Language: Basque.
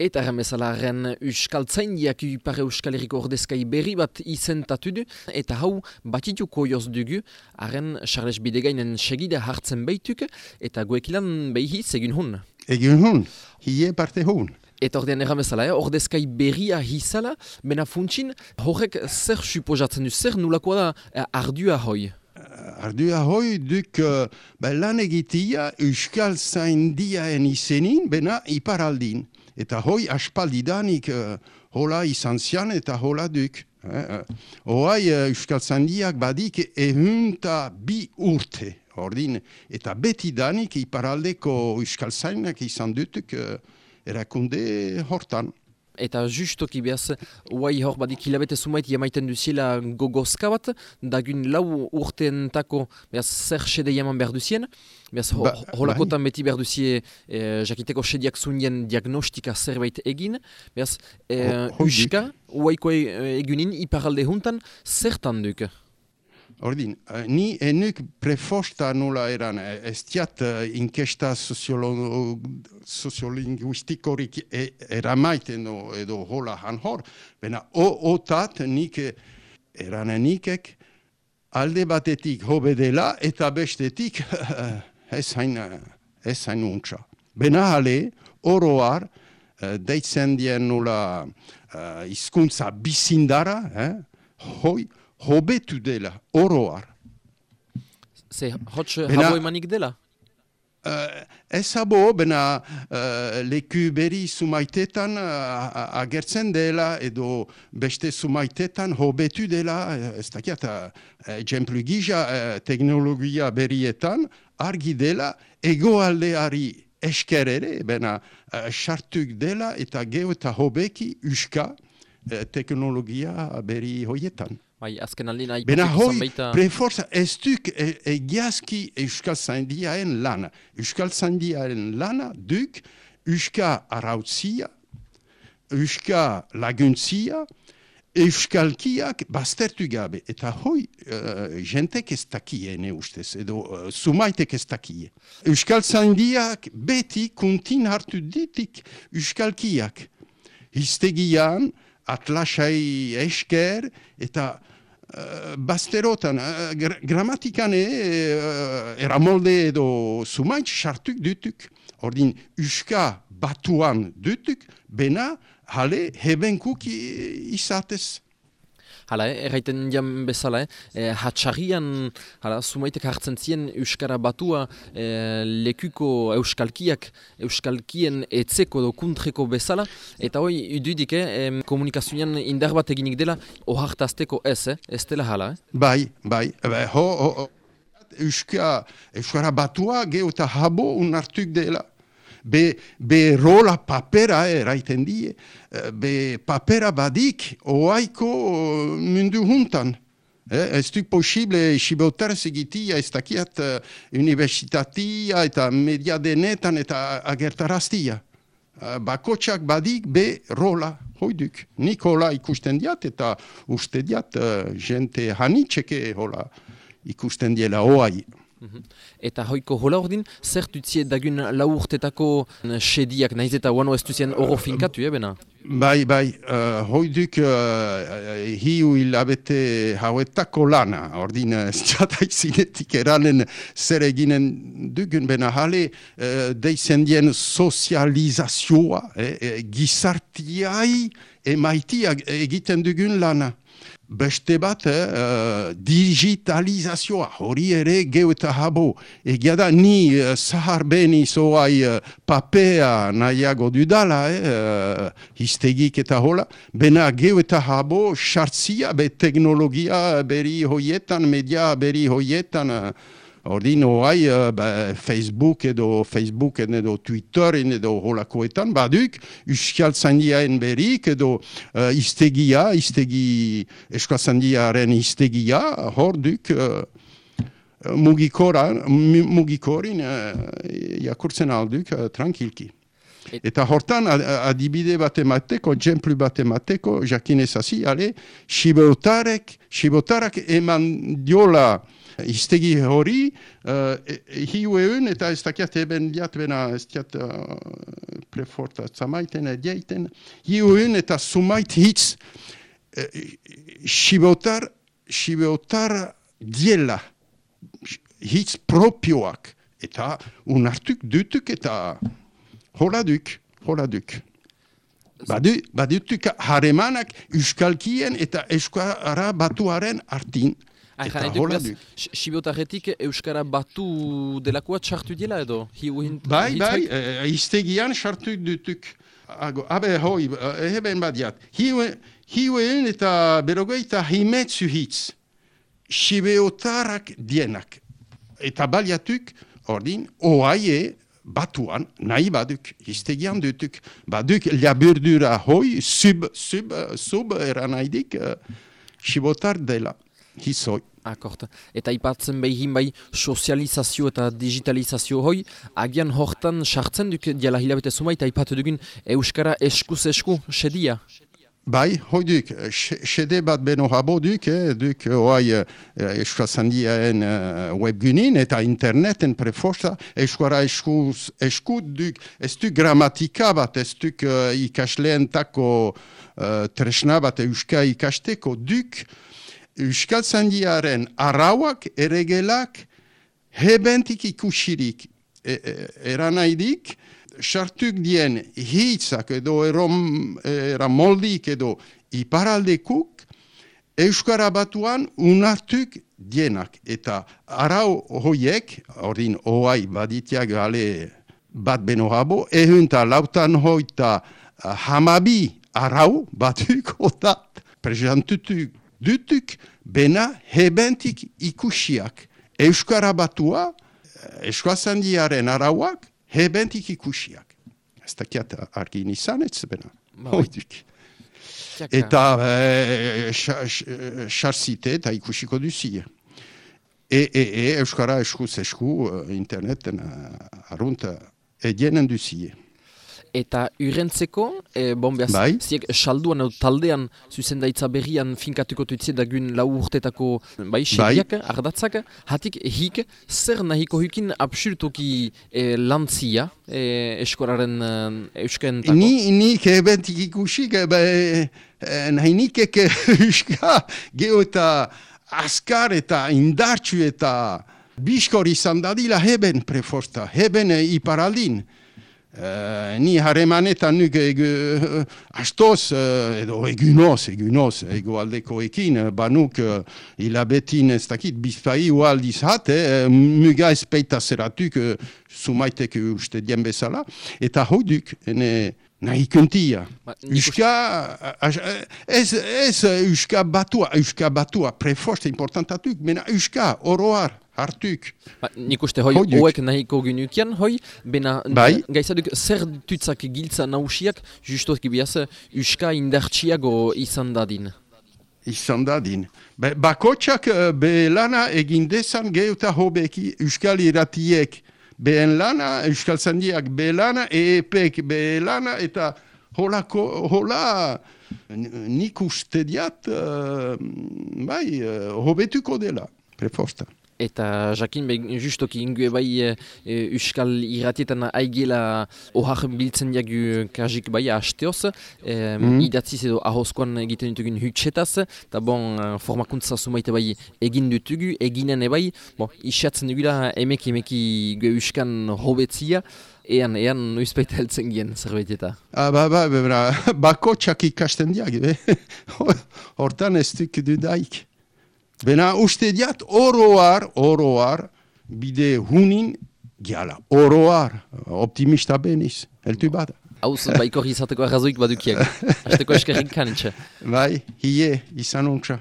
Eta remezalaren Euskaltzaindiak Ipare Euskal Herriko ordezkai berri bat izentatu du, eta hau batituko joz dugu, haren Charles Bidegainen segide hartzen baituk, eta goekilan behiz egin hun. Egin hun, hie parte hun. Eta ordean erramezala, eh? ordezkai berria hizala, bena funtsin, horrek zer suposatzen du, zer nulakoa da eh, ardua hoi? Uh, ardua hoi duk uh, ba, lan egitia Euskal Zaindiaen izenin, bena iparaldin. Eta hoi aspaldidanik uh, hola izan zian eta hola duk. Eh, uh, Hoai uh, Euskal Zaindiak badik ehunta bi urte. Ordin, eta beti danik iparaldeko Euskal Zainak izan dutuk uh, erakunde hortan. Eta justoki behaz, uai hor badik hilabete sumait jamaiten duziela gogozka bat, dagun lau urteentako behaz zer sede jaman behar duzien, behaz ho, ba, holakotan bai. beti behar duzie eh, jakiteko sediak zunien diagnostika zerbait egin, behaz eh, uska, uaiko e, egunin iparalde juntan, zertan duk? Ordin, uh, ni enuk prefosta nula eran, ez diat uh, inkesta sociolinguistikorik e, eramaiten edo, edo hola han hor, bena otat nik eran enikek alde batetik hobe dela eta bestetik ez hain, ez hain untsa. Bena hale, oroar, deitzen dien nula uh, izkuntza bizindara, eh? hoi, hobetu dela, oroar. Ze, hotx habo emanik dela? Uh, ez habo, bena uh, leku berri sumaitetan uh, agertzen dela, edo beste sumaitetan hobetu dela, ez dakiat, uh, gija uh, teknologia berrietan, argi dela, egoaldeari esker ere, bena uh, sartuk dela, eta geho eta hobeki uska uh, teknologia berri hoietan. Bai, azken aldi nahi... Bena hoi, baita... preforza, ez duk egiazki e, Euskal Zaindiaen lana. Euskal Zaindiaen lana duk Euska arautzia, Euska laguntzia, Euskalkiak baztertu gabe. Eta hoi, uh, jentek ez takiene ustez, edo uh, sumaitek ez takie. Euskal Zaindiak beti kuntin hartu ditik Euskalkiak. Histegian, atlasai esker, eta basterotan, gr gramatikan uh, eramolde edo sumaitz sartuk dutuk. Ordin, uska batuan dutuk, bena, hale, hebenkuk izatez. Hala, eh, erraiten dian bezala, eh, hatxarrian, hala, sumaitek hartzen zien Euskara batua eh, lekuko Euskalkiak, Euskalkien etzeko do kuntreko bezala, eta hoi, idudik, eh, komunikazioan indar bat eginik dela, ohartazteko ez, eh, ez dela hala, eh? Bai, bai, bai, ho, ho, ho. Euskara, batua geota habo unartuk dela be, be rola papera eraiten die, eh, be papera badik oaiko mundu juntan. Eh, ez duk posible sibotar segitia ez dakiat uh, universitatia eta media denetan eta agertaraztia. Uh, bakotxak badik be rola hoiduk. Nik hola ikusten diat eta uste diat uh, jente hanitxeke hola ikusten diela oai. Mhm. Eta hoiko hola ordin, zer dutzie dagun lau urtetako sediak nahiz eta guano ez duzien oro finkatu, ebena? Bai, bai, uh, hoi duk uh, hiu hilabete hauetako lana, ordin ez txatai zinetik eranen zer eginen dugun, bena jale uh, deizen dien sozializazioa, eh, eh, gizartiai emaitiak egiten dugun lana beste bat, eh, digitalizazioa, hori ere geu eta habo. Egia da, ni uh, zahar beni zoai uh, papea nahiago dudala, eh, histegik eta hola, bena geu eta habo sartzia be teknologia beri hoietan, media beri hoietan, Ordin, oai, uh, ba, Facebook edo Facebook edo Twitter edo holakoetan, baduk, uskial zandiaen berik edo uh, iztegia, iztegi, eskazandiaren iztegia, hor duk, uh, mugikorin uh, jakurtzen alduk uh, tranquilki. Eta hortan adibide bat emateko, jemplu bat emateko, jakinez hazi, ale, sibotarek, sibotarak eman diola iztegi hori, uh, hiu eun, eta ez dakiat eben diat bena, ez diat uh, preforta zamaiten, ediaiten, hiu eta sumait hitz, uh, sibotar, sibotar diela, hitz propioak, eta unartuk dutuk eta hola duk, hola duk. Badu, badutuk haremanak euskalkien eta euskara batuaren artin. Eta hola duk. Sibotarretik euskara batu delakoa txartu dela edo? Bai, bai, e, iztegian txartu dutuk. Abe hoi, eheben badiat. Hiuen eta berogeita himetzu hitz. Sibeotarak dienak. Eta baliatuk, ordin, oaie batuan, nahi baduk, histegian dutuk, baduk laburdura hoi, sub, sub, sub eran haidik, uh, sibotar dela, hizoi. Akort. Eta ipatzen behin bai sozializazio eta digitalizazio hoi, agian hortan sartzen duk diala hilabete suma eta ipatu dugun Euskara eskuz esku, sedia? Bai, hoi duk, sede bat beno habo duk, eh, duk hoai eh, eskazandiaen eh, webgunin eta interneten preforza, eskuara esku, esku duk, ez duk gramatika bat, ez duk uh, ikasleen tako uh, tresna bat euska ikasteko, duk euskazandiaren arauak, eregelak, hebentik ikusirik, e, e, eranaidik, sartuk dien hitzak edo erom, moldik edo iparaldekuk Euskara batuan unartuk dienak. Eta arau hoiek, ordin oai baditiak gale bat beno habo, ehunta lautan hoita hamabi arau batuk otat prezentutuk dutuk bena hebentik ikusiak. Euskara batua, Euskazandiaren arauak, hebentik ikusiak. Ez dakiat argi nizan ez bena. Hoidik. Eta xarzite eta ikusiko duzi. E, e, e, Euskara eskuz esku interneten arrunta edienen duzi eta urrentzeko, e, bon behaz, bai. ziek salduan edo taldean zuzendaitza berrian finkatuko tuitze da gun lau urtetako bai, xeriak, bai. ardatzak, hatik hik, zer nahiko hikin absolutoki e, lantzia e, eskoraren e, eusken tako? Ni, ni kebentik ikusik, e, nahi nik eke euska geho eta askar eta indartsu eta biskor izan dadila heben preforta, heben iparaldin. Uh, ni haremanetan nuk egu uh, astoz, uh, edo egunoz, egunoz, ego banuk uh, hilabetin ez dakit bizpai ualdiz hat, eh, muga espeita zeratuk uh, sumaitek uste dien bezala, eta hoiduk, ene, nahi kuntia. Euska, ez, ez euska batua, euska batua, preforste importantatuk, mena euska, oroar, hartuk. Ba, nik uste hoi, hoek nahiko genukian, hoi, bena bai. gaizaduk zer tutzak giltza nausiak, justoz gibiaz, uska indartsiago izan dadin. Izan dadin. Ba, bakotxak eh, be lana egin dezan geuta hobeki uskal iratiek behen lana, euskal zandiak be lana, eepek be lana, eta hola, hola nik uste diat, uh, bai, uh, hobetuko dela, prefosta eta jakin be justoki ingue bai e, e, euskal aigela ohar biltzen diagu kajik bai hasteoz e, mm. idatziz edo ahozkoan egiten ditugun hutsetaz eta bon formakuntza sumaite bai egin dutugu eginen ebai bon, isiatzen dugula emeki emeki gue euskan hobetzia Ean, ean, noizpeita heltzen gien zerbait eta? Ah, ba, ba, ba, ba, bako txak ikasten diag, hortan ez duk dudaik. Bena uste diat oroar, oroar, bide hunin giala. Oroar, optimista beniz, heltu bada. Hauz, baiko izateko arrazoik badukiak. Azteko eskerrik kanitxe. Bai, hie, izan untsa.